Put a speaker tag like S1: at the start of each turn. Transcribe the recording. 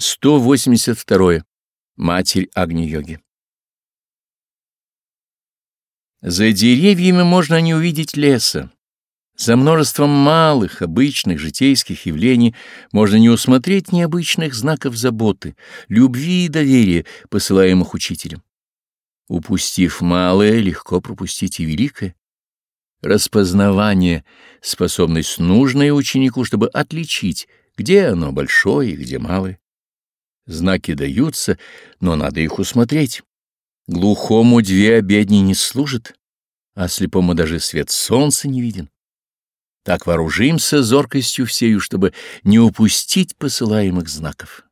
S1: 182. Матерь Агни-йоги За деревьями можно не увидеть леса. За множеством малых, обычных, житейских явлений можно не усмотреть необычных знаков заботы, любви и доверия, посылаемых учителем. Упустив малое, легко пропустить и великое. Распознавание — способность нужная ученику, чтобы отличить, где оно большое и где малое. Знаки даются, но надо их усмотреть. Глухому две обедни не служат, а слепому даже свет солнца не виден. Так вооружимся зоркостью всею, чтобы не упустить посылаемых знаков.